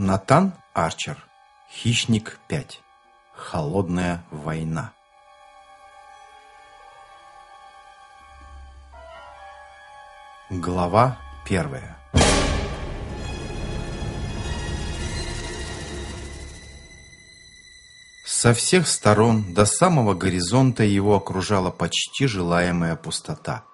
Натан Арчер. Хищник 5. Холодная война. Глава первая. Со всех сторон до самого горизонта его окружала почти желаемая пустота.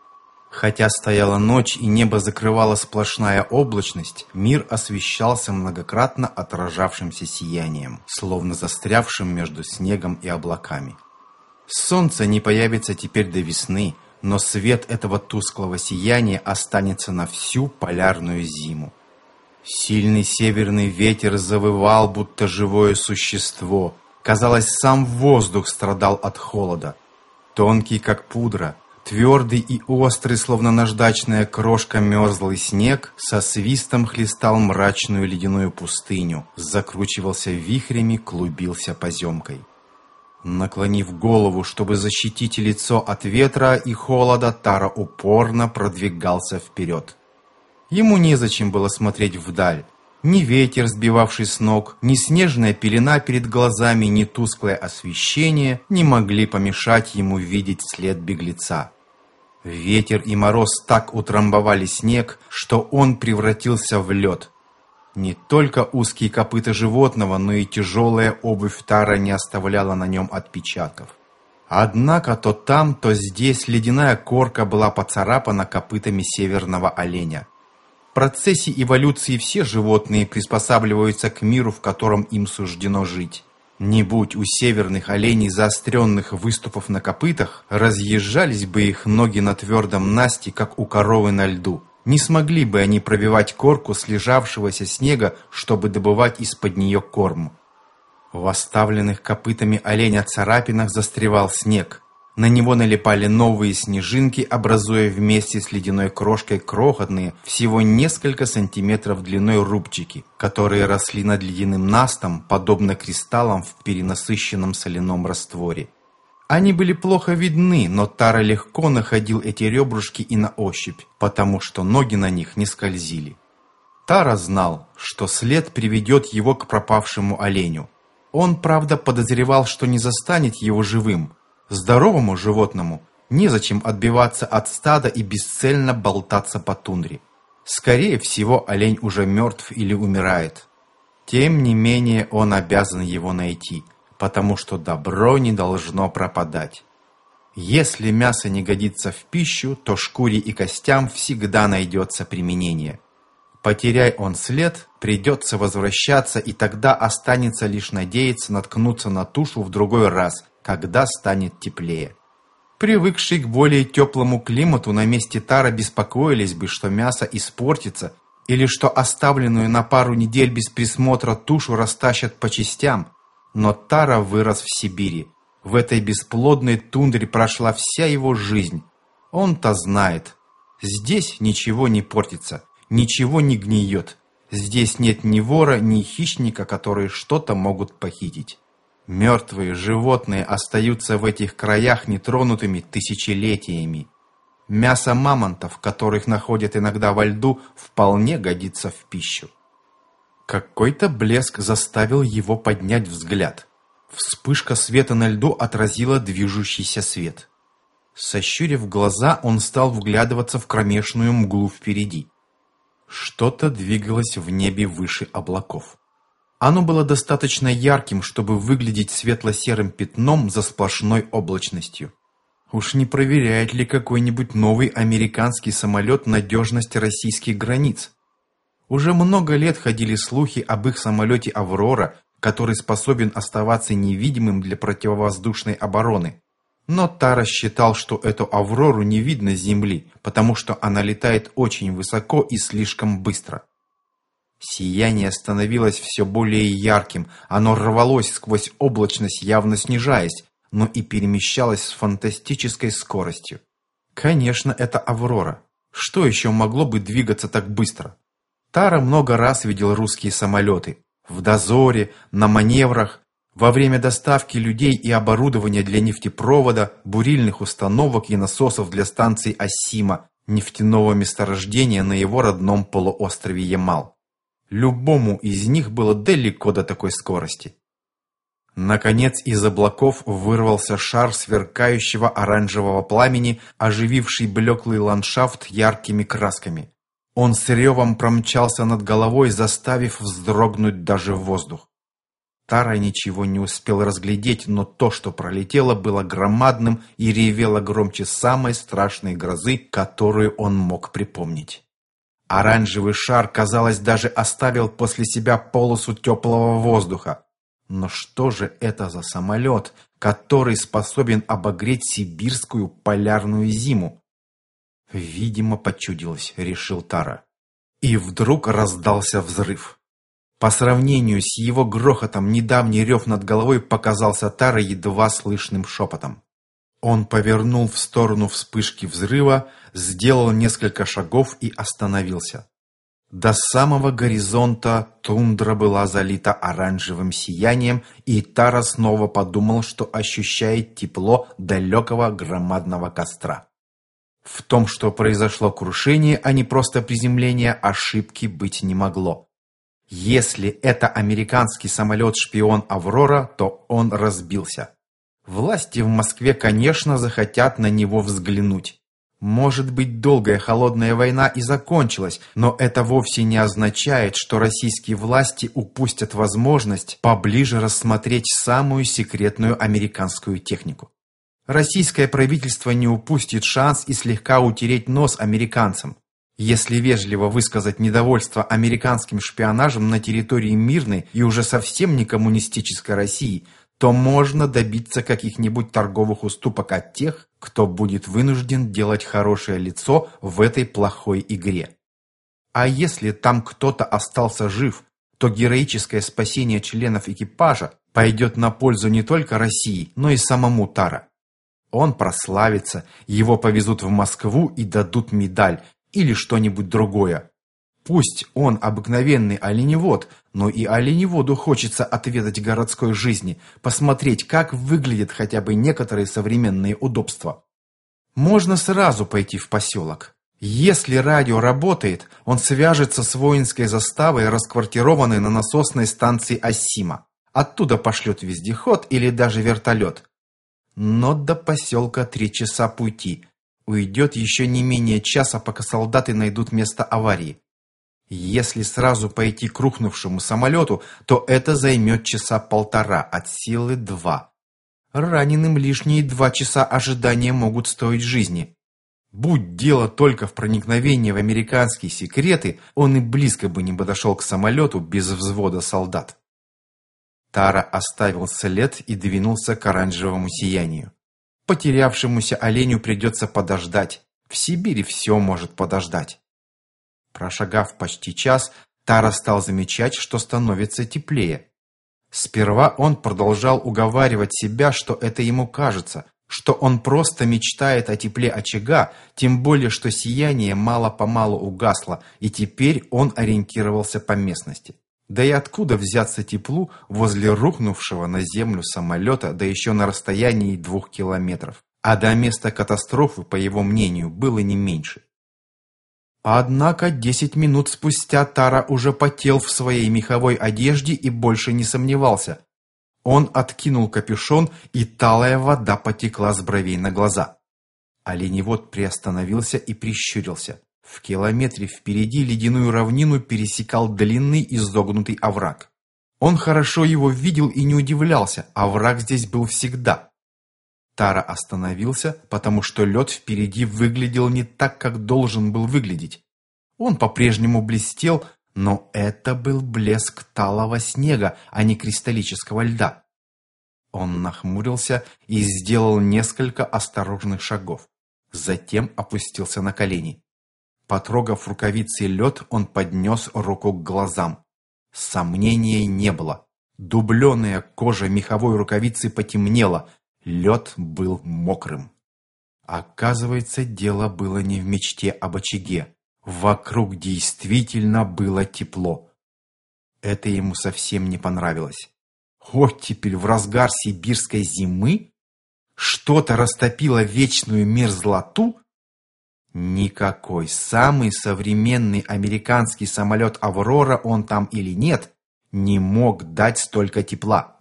Хотя стояла ночь и небо закрывала сплошная облачность, мир освещался многократно отражавшимся сиянием, словно застрявшим между снегом и облаками. Солнце не появится теперь до весны, но свет этого тусклого сияния останется на всю полярную зиму. Сильный северный ветер завывал, будто живое существо. Казалось, сам воздух страдал от холода. Тонкий, как пудра, Твердый и острый, словно наждачная крошка, мерзлый снег со свистом хлестал мрачную ледяную пустыню, закручивался вихрями, клубился поземкой. Наклонив голову, чтобы защитить лицо от ветра и холода, Тара упорно продвигался вперед. Ему незачем было смотреть вдаль. Ни ветер, сбивавший с ног, ни снежная пелена перед глазами, ни тусклое освещение не могли помешать ему видеть след беглеца. Ветер и мороз так утрамбовали снег, что он превратился в лед. Не только узкие копыта животного, но и тяжелая обувь Тара не оставляла на нем отпечатков. Однако то там, то здесь ледяная корка была поцарапана копытами северного оленя. В процессе эволюции все животные приспосабливаются к миру, в котором им суждено жить. Не будь у северных оленей заостренных выступов на копытах, разъезжались бы их ноги на твердом насте, как у коровы на льду. Не смогли бы они пробивать корку слежавшегося снега, чтобы добывать из-под нее корм. В оставленных копытами оленя царапинах застревал снег. На него налипали новые снежинки, образуя вместе с ледяной крошкой крохотные, всего несколько сантиметров длиной рубчики, которые росли над ледяным настом, подобно кристаллам в перенасыщенном соляном растворе. Они были плохо видны, но Тара легко находил эти ребрышки и на ощупь, потому что ноги на них не скользили. Тара знал, что след приведет его к пропавшему оленю. Он, правда, подозревал, что не застанет его живым, Здоровому животному незачем отбиваться от стада и бесцельно болтаться по тундре. Скорее всего, олень уже мертв или умирает. Тем не менее, он обязан его найти, потому что добро не должно пропадать. Если мясо не годится в пищу, то шкуре и костям всегда найдется применение. Потеряй он след, придется возвращаться, и тогда останется лишь надеяться наткнуться на тушу в другой раз, когда станет теплее. Привыкшие к более теплому климату на месте тара беспокоились бы, что мясо испортится или что оставленную на пару недель без присмотра тушу растащат по частям. Но Тара вырос в Сибири. В этой бесплодной тундре прошла вся его жизнь. Он-то знает. Здесь ничего не портится, ничего не гниет. Здесь нет ни вора, ни хищника, которые что-то могут похитить. Мертвые животные остаются в этих краях нетронутыми тысячелетиями. Мясо мамонтов, которых находят иногда во льду, вполне годится в пищу. Какой-то блеск заставил его поднять взгляд. Вспышка света на льду отразила движущийся свет. Сощурив глаза, он стал вглядываться в кромешную мглу впереди. Что-то двигалось в небе выше облаков. Оно было достаточно ярким, чтобы выглядеть светло-серым пятном за сплошной облачностью. Уж не проверяет ли какой-нибудь новый американский самолет надежность российских границ? Уже много лет ходили слухи об их самолете «Аврора», который способен оставаться невидимым для противовоздушной обороны. Но Тара считал, что эту «Аврору» не видно с Земли, потому что она летает очень высоко и слишком быстро. Сияние становилось все более ярким, оно рвалось сквозь облачность, явно снижаясь, но и перемещалось с фантастической скоростью. Конечно, это Аврора. Что еще могло бы двигаться так быстро? Тара много раз видел русские самолеты. В дозоре, на маневрах, во время доставки людей и оборудования для нефтепровода, бурильных установок и насосов для станции Асима, нефтяного месторождения на его родном полуострове Ямал. Любому из них было далеко до такой скорости. Наконец из облаков вырвался шар сверкающего оранжевого пламени, ожививший блеклый ландшафт яркими красками. Он с ревом промчался над головой, заставив вздрогнуть даже воздух. Тара ничего не успел разглядеть, но то, что пролетело, было громадным и ревело громче самой страшной грозы, которую он мог припомнить. Оранжевый шар, казалось, даже оставил после себя полосу теплого воздуха. Но что же это за самолет, который способен обогреть сибирскую полярную зиму? Видимо, почудилось, решил Тара. И вдруг раздался взрыв. По сравнению с его грохотом, недавний рев над головой показался Тара едва слышным шепотом. Он повернул в сторону вспышки взрыва, сделал несколько шагов и остановился. До самого горизонта тундра была залита оранжевым сиянием, и Тара снова подумал, что ощущает тепло далекого громадного костра. В том, что произошло крушение, а не просто приземление, ошибки быть не могло. Если это американский самолет-шпион «Аврора», то он разбился. Власти в Москве, конечно, захотят на него взглянуть. Может быть, долгая холодная война и закончилась, но это вовсе не означает, что российские власти упустят возможность поближе рассмотреть самую секретную американскую технику. Российское правительство не упустит шанс и слегка утереть нос американцам. Если вежливо высказать недовольство американским шпионажем на территории мирной и уже совсем не коммунистической России, то можно добиться каких-нибудь торговых уступок от тех, кто будет вынужден делать хорошее лицо в этой плохой игре. А если там кто-то остался жив, то героическое спасение членов экипажа пойдет на пользу не только России, но и самому Тара. Он прославится, его повезут в Москву и дадут медаль, или что-нибудь другое. Пусть он обыкновенный оленевод, но и оленеводу хочется отведать городской жизни, посмотреть, как выглядят хотя бы некоторые современные удобства. Можно сразу пойти в поселок. Если радио работает, он свяжется с воинской заставой, расквартированной на насосной станции Асима. Оттуда пошлет вездеход или даже вертолет. Но до поселка три часа пути, Уйдет еще не менее часа, пока солдаты найдут место аварии. Если сразу пойти к рухнувшему самолету, то это займет часа полтора, от силы два. Раненым лишние два часа ожидания могут стоить жизни. Будь дело только в проникновении в американские секреты, он и близко бы не подошел к самолету без взвода солдат. Тара оставил след и двинулся к оранжевому сиянию. Потерявшемуся оленю придется подождать. В Сибири все может подождать. Прошагав почти час, Тара стал замечать, что становится теплее. Сперва он продолжал уговаривать себя, что это ему кажется, что он просто мечтает о тепле очага, тем более, что сияние мало-помалу угасло, и теперь он ориентировался по местности. Да и откуда взяться теплу возле рухнувшего на землю самолета, да еще на расстоянии двух километров? А до места катастрофы, по его мнению, было не меньше. Однако десять минут спустя Тара уже потел в своей меховой одежде и больше не сомневался. Он откинул капюшон, и талая вода потекла с бровей на глаза. Оленевод приостановился и прищурился. В километре впереди ледяную равнину пересекал длинный изогнутый овраг. Он хорошо его видел и не удивлялся, овраг здесь был всегда. Тара остановился, потому что лед впереди выглядел не так, как должен был выглядеть. Он по-прежнему блестел, но это был блеск талого снега, а не кристаллического льда. Он нахмурился и сделал несколько осторожных шагов. Затем опустился на колени. Потрогав рукавицей лед, он поднес руку к глазам. Сомнения не было. Дубленая кожа меховой рукавицы потемнела. Лед был мокрым. Оказывается, дело было не в мечте об очаге. Вокруг действительно было тепло. Это ему совсем не понравилось. Оттепель в разгар сибирской зимы? Что-то растопило вечную мерзлоту? Никакой. Самый современный американский самолет «Аврора», он там или нет, не мог дать столько тепла.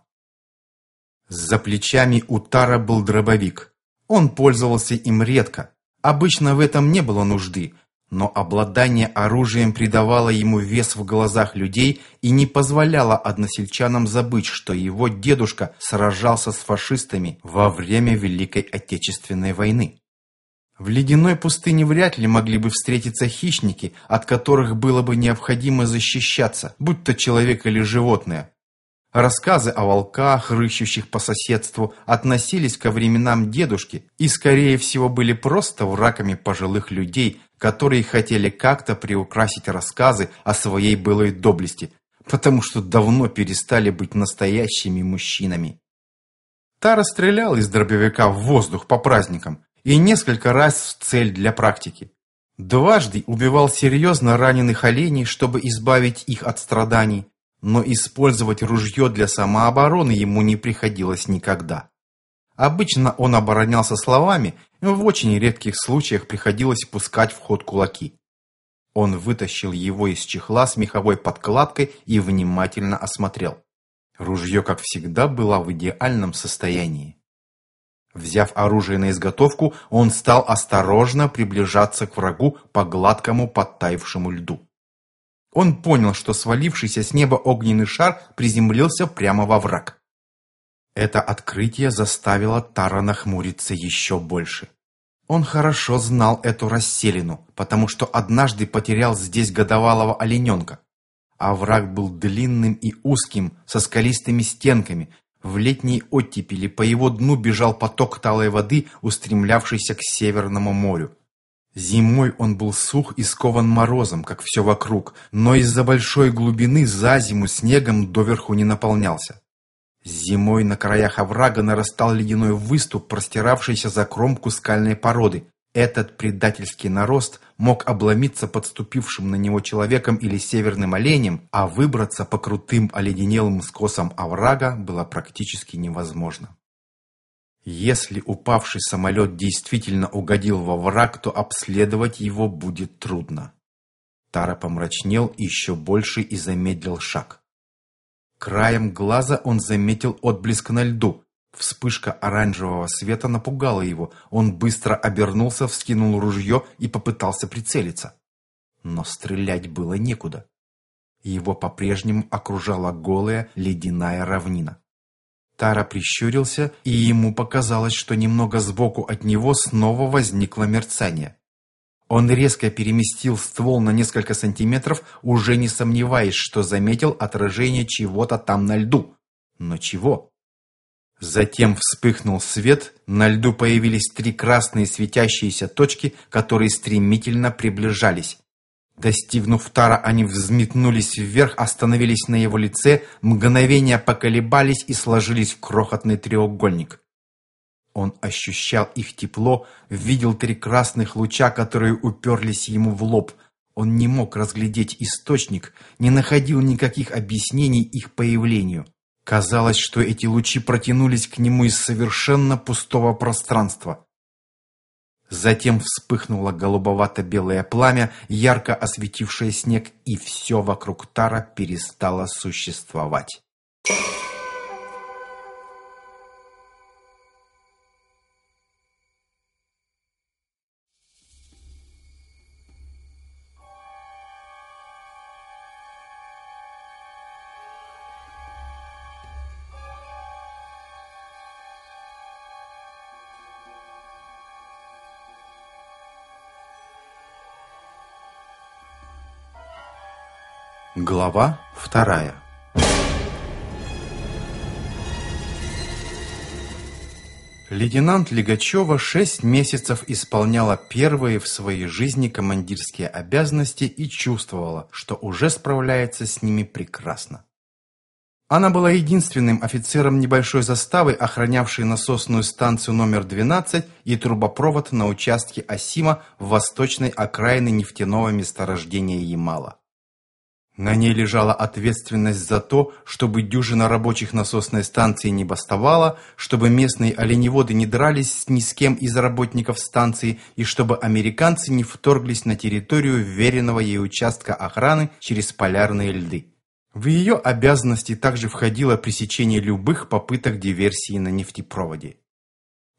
За плечами у Тара был дробовик. Он пользовался им редко. Обычно в этом не было нужды, но обладание оружием придавало ему вес в глазах людей и не позволяло односельчанам забыть, что его дедушка сражался с фашистами во время Великой Отечественной войны. В ледяной пустыне вряд ли могли бы встретиться хищники, от которых было бы необходимо защищаться, будь то человек или животное. Рассказы о волках, рыщущих по соседству, относились ко временам дедушки и, скорее всего, были просто врагами пожилых людей, которые хотели как-то приукрасить рассказы о своей былой доблести, потому что давно перестали быть настоящими мужчинами. Тара стрелял из дробовика в воздух по праздникам и несколько раз в цель для практики. Дважды убивал серьезно раненых оленей, чтобы избавить их от страданий, но использовать ружье для самообороны ему не приходилось никогда. Обычно он оборонялся словами, в очень редких случаях приходилось пускать в ход кулаки. Он вытащил его из чехла с меховой подкладкой и внимательно осмотрел. Ружье, как всегда, было в идеальном состоянии. Взяв оружие на изготовку, он стал осторожно приближаться к врагу по гладкому подтаившему льду. Он понял, что свалившийся с неба огненный шар приземлился прямо во враг. Это открытие заставило Тара нахмуриться еще больше. Он хорошо знал эту расселину, потому что однажды потерял здесь годовалого олененка. А враг был длинным и узким, со скалистыми стенками. В летней оттепели по его дну бежал поток талой воды, устремлявшийся к Северному морю. Зимой он был сух и скован морозом, как все вокруг, но из-за большой глубины за зиму снегом доверху не наполнялся. Зимой на краях оврага нарастал ледяной выступ, простиравшийся за кромку скальной породы. Этот предательский нарост мог обломиться подступившим на него человеком или северным оленем, а выбраться по крутым оледенелым скосам оврага было практически невозможно. Если упавший самолет действительно угодил во враг, то обследовать его будет трудно. Тара помрачнел еще больше и замедлил шаг. Краем глаза он заметил отблеск на льду. Вспышка оранжевого света напугала его. Он быстро обернулся, вскинул ружье и попытался прицелиться. Но стрелять было некуда. Его по-прежнему окружала голая ледяная равнина. Тара прищурился, и ему показалось, что немного сбоку от него снова возникло мерцание. Он резко переместил ствол на несколько сантиметров, уже не сомневаясь, что заметил отражение чего-то там на льду. Но чего? Затем вспыхнул свет, на льду появились три красные светящиеся точки, которые стремительно приближались. Достигнув Тара, они взметнулись вверх, остановились на его лице, мгновения поколебались и сложились в крохотный треугольник. Он ощущал их тепло, видел три красных луча, которые уперлись ему в лоб. Он не мог разглядеть источник, не находил никаких объяснений их появлению. Казалось, что эти лучи протянулись к нему из совершенно пустого пространства. Затем вспыхнуло голубовато-белое пламя, ярко осветившее снег, и все вокруг Тара перестало существовать. Глава вторая Лейтенант Лигачева шесть месяцев исполняла первые в своей жизни командирские обязанности и чувствовала, что уже справляется с ними прекрасно. Она была единственным офицером небольшой заставы, охранявшей насосную станцию номер 12 и трубопровод на участке Осима в восточной окраины нефтяного месторождения Ямала. На ней лежала ответственность за то, чтобы дюжина рабочих насосной станции не бастовала, чтобы местные оленеводы не дрались ни с кем из работников станции и чтобы американцы не вторглись на территорию веренного ей участка охраны через полярные льды. В ее обязанности также входило пресечение любых попыток диверсии на нефтепроводе.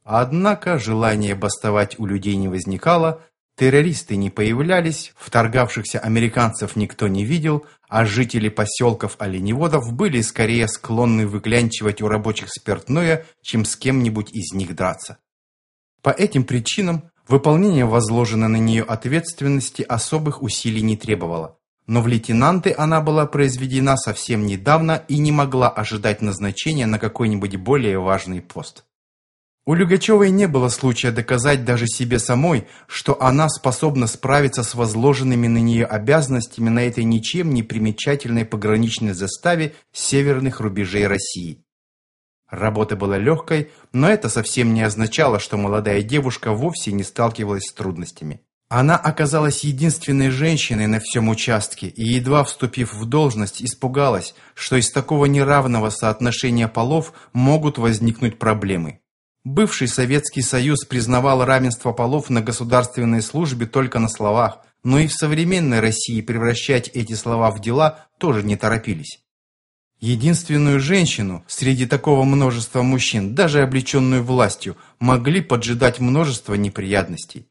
Однако желание бастовать у людей не возникало, террористы не появлялись, вторгавшихся американцев никто не видел, а жители поселков оленеводов были скорее склонны выклянчивать у рабочих спиртное, чем с кем-нибудь из них драться. По этим причинам выполнение возложенной на нее ответственности особых усилий не требовало но в лейтенанты она была произведена совсем недавно и не могла ожидать назначения на какой-нибудь более важный пост. У Люгачевой не было случая доказать даже себе самой, что она способна справиться с возложенными на нее обязанностями на этой ничем не примечательной пограничной заставе северных рубежей России. Работа была легкой, но это совсем не означало, что молодая девушка вовсе не сталкивалась с трудностями. Она оказалась единственной женщиной на всем участке и, едва вступив в должность, испугалась, что из такого неравного соотношения полов могут возникнуть проблемы. Бывший Советский Союз признавал равенство полов на государственной службе только на словах, но и в современной России превращать эти слова в дела тоже не торопились. Единственную женщину среди такого множества мужчин, даже облеченную властью, могли поджидать множество неприятностей.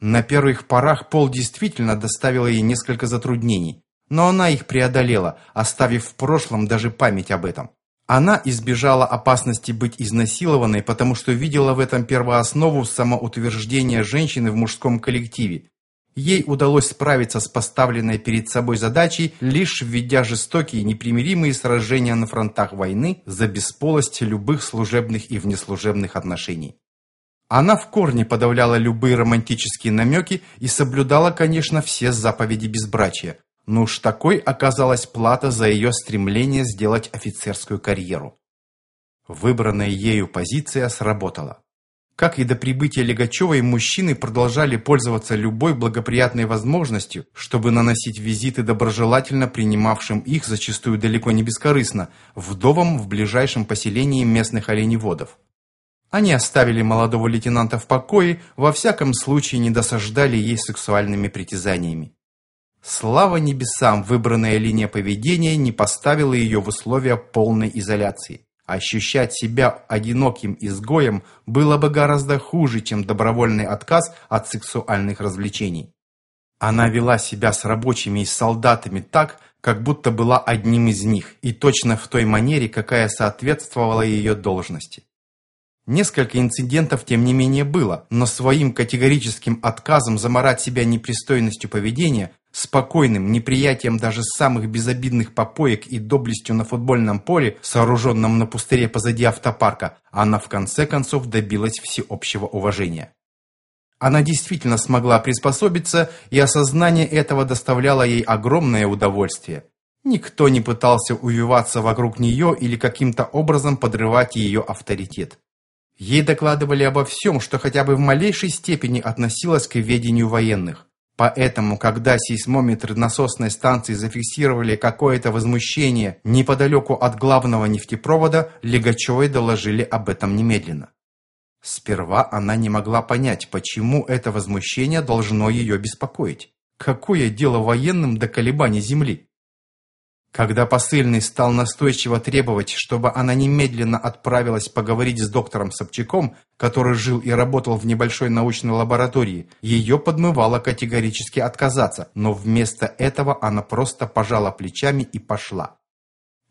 На первых порах Пол действительно доставил ей несколько затруднений, но она их преодолела, оставив в прошлом даже память об этом. Она избежала опасности быть изнасилованной, потому что видела в этом первооснову самоутверждения женщины в мужском коллективе. Ей удалось справиться с поставленной перед собой задачей, лишь введя жестокие непримиримые сражения на фронтах войны за бесполость любых служебных и внеслужебных отношений. Она в корне подавляла любые романтические намеки и соблюдала, конечно, все заповеди безбрачия. Но уж такой оказалась плата за ее стремление сделать офицерскую карьеру. Выбранная ею позиция сработала. Как и до прибытия Легачевой, мужчины продолжали пользоваться любой благоприятной возможностью, чтобы наносить визиты доброжелательно принимавшим их, зачастую далеко не бескорыстно, вдовам в ближайшем поселении местных оленеводов. Они оставили молодого лейтенанта в покое, во всяком случае не досаждали ей сексуальными притязаниями. Слава небесам, выбранная линия поведения не поставила ее в условия полной изоляции. Ощущать себя одиноким изгоем было бы гораздо хуже, чем добровольный отказ от сексуальных развлечений. Она вела себя с рабочими и солдатами так, как будто была одним из них, и точно в той манере, какая соответствовала ее должности. Несколько инцидентов, тем не менее, было, но своим категорическим отказом заморать себя непристойностью поведения, спокойным неприятием даже самых безобидных попоек и доблестью на футбольном поле, сооруженном на пустыре позади автопарка, она в конце концов добилась всеобщего уважения. Она действительно смогла приспособиться, и осознание этого доставляло ей огромное удовольствие. Никто не пытался увиваться вокруг нее или каким-то образом подрывать ее авторитет. Ей докладывали обо всем, что хотя бы в малейшей степени относилось к ведению военных. Поэтому, когда сейсмометры насосной станции зафиксировали какое-то возмущение неподалеку от главного нефтепровода, Легачевой доложили об этом немедленно. Сперва она не могла понять, почему это возмущение должно ее беспокоить. Какое дело военным до колебаний Земли? Когда посыльный стал настойчиво требовать, чтобы она немедленно отправилась поговорить с доктором Собчаком, который жил и работал в небольшой научной лаборатории, ее подмывало категорически отказаться, но вместо этого она просто пожала плечами и пошла.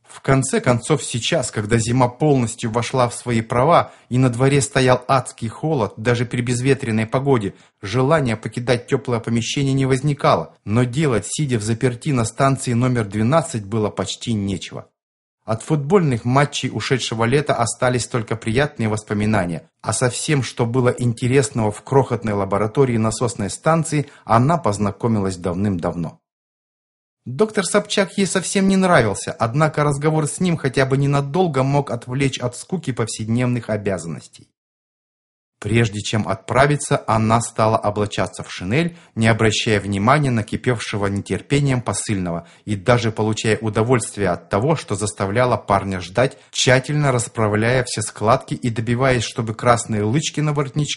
В конце концов, сейчас, когда зима полностью вошла в свои права и на дворе стоял адский холод, даже при безветренной погоде, желания покидать теплое помещение не возникало, но делать, сидя в заперти на станции номер 12, было почти нечего. От футбольных матчей ушедшего лета остались только приятные воспоминания, а со всем, что было интересного в крохотной лаборатории насосной станции, она познакомилась давным-давно. Доктор Собчак ей совсем не нравился, однако разговор с ним хотя бы ненадолго мог отвлечь от скуки повседневных обязанностей. Прежде чем отправиться, она стала облачаться в шинель, не обращая внимания на кипевшего нетерпением посыльного и даже получая удовольствие от того, что заставляла парня ждать, тщательно расправляя все складки и добиваясь, чтобы красные лычки на воротничке